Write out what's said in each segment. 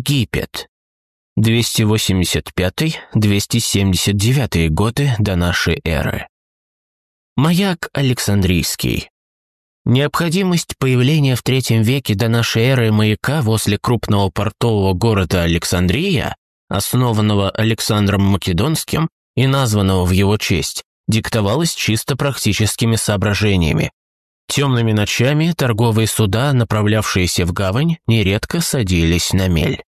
Египет. 285-279 годы до нашей эры. Маяк Александрийский. Необходимость появления в III веке до нашей эры маяка возле крупного портового города Александрия, основанного Александром Македонским и названного в его честь, диктовалась чисто практическими соображениями. Темными ночами торговые суда, направлявшиеся в гавань, нередко садились на мель.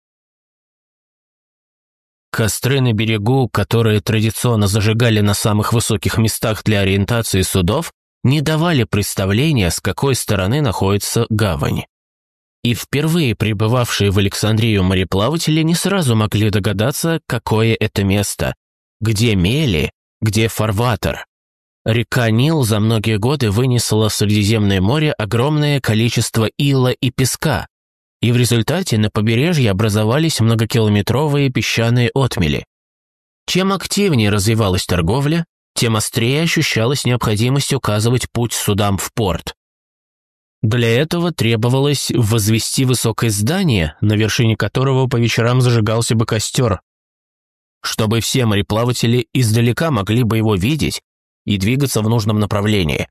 Костры на берегу, которые традиционно зажигали на самых высоких местах для ориентации судов, не давали представления, с какой стороны находится гавань. И впервые прибывавшие в Александрию мореплаватели не сразу могли догадаться, какое это место, где мели, где фарватер. Река Нил за многие годы вынесла в Средиземное море огромное количество ила и песка, и в результате на побережье образовались многокилометровые песчаные отмели. Чем активнее развивалась торговля, тем острее ощущалась необходимость указывать путь судам в порт. Для этого требовалось возвести высокое здание, на вершине которого по вечерам зажигался бы костер, чтобы все мореплаватели издалека могли бы его видеть и двигаться в нужном направлении.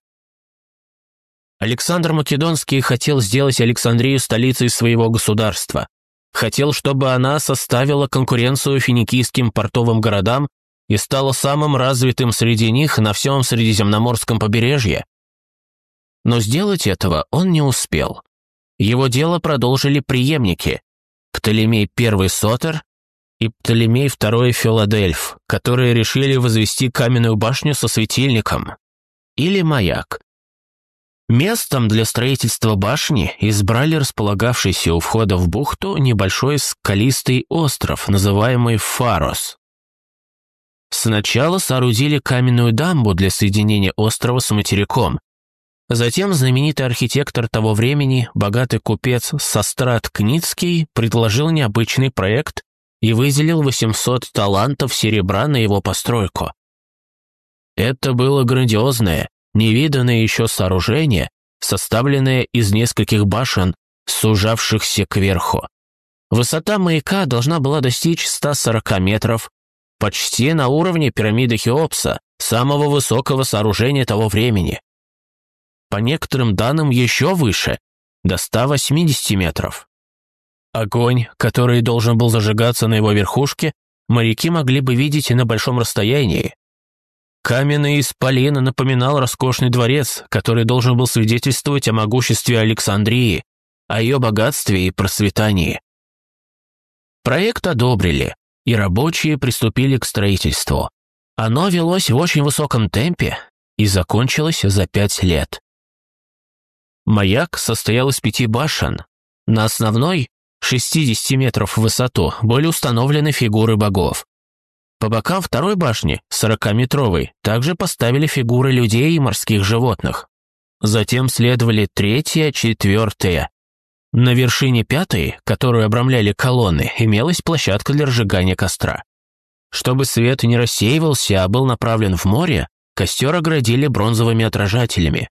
Александр Македонский хотел сделать Александрию столицей своего государства. Хотел, чтобы она составила конкуренцию финикийским портовым городам и стала самым развитым среди них на всем Средиземноморском побережье. Но сделать этого он не успел. Его дело продолжили преемники – Птолемей I Сотер и Птолемей II Филадельф, которые решили возвести каменную башню со светильником или маяк. Местом для строительства башни избрали располагавшийся у входа в бухту небольшой скалистый остров, называемый Фарос. Сначала соорудили каменную дамбу для соединения острова с материком. Затем знаменитый архитектор того времени, богатый купец Сострат Кницкий, предложил необычный проект и выделил 800 талантов серебра на его постройку. Это было грандиозное, невиданное еще сооружение, составленное из нескольких башен, сужавшихся кверху. Высота маяка должна была достичь 140 метров, почти на уровне пирамиды Хеопса, самого высокого сооружения того времени. По некоторым данным еще выше, до 180 метров. Огонь, который должен был зажигаться на его верхушке, моряки могли бы видеть и на большом расстоянии, Каменный исполин напоминал роскошный дворец, который должен был свидетельствовать о могуществе Александрии, о ее богатстве и процветании. Проект одобрили, и рабочие приступили к строительству. Оно велось в очень высоком темпе и закончилось за пять лет. Маяк состоял из пяти башен. На основной, 60 метров в высоту, были установлены фигуры богов. По бокам второй башни, 40-метровой, также поставили фигуры людей и морских животных. Затем следовали третья, четвертая. На вершине пятой, которую обрамляли колонны, имелась площадка для разжигания костра. Чтобы свет не рассеивался, а был направлен в море, костер оградили бронзовыми отражателями.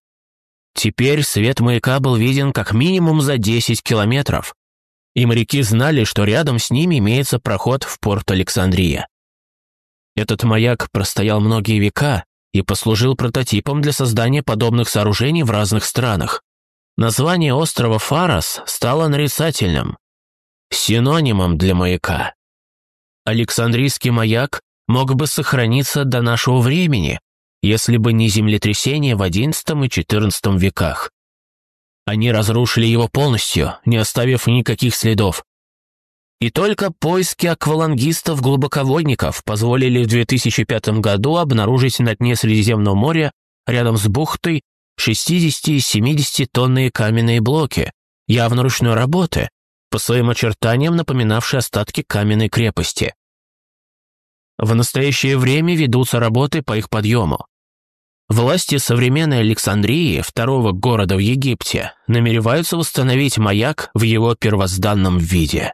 Теперь свет маяка был виден как минимум за 10 километров, и моряки знали, что рядом с ними имеется проход в порт Александрия. Этот маяк простоял многие века и послужил прототипом для создания подобных сооружений в разных странах. Название острова Фарос стало нарицательным, синонимом для маяка. Александрийский маяк мог бы сохраниться до нашего времени, если бы не землетрясение в XI и XIV веках. Они разрушили его полностью, не оставив никаких следов, и только поиски аквалангистов-глубоководников позволили в 2005 году обнаружить на дне Средиземного моря рядом с бухтой 60-70-тонные каменные блоки, явно ручной работы, по своим очертаниям напоминавшие остатки каменной крепости. В настоящее время ведутся работы по их подъему. Власти современной Александрии, второго города в Египте, намереваются восстановить маяк в его первозданном виде.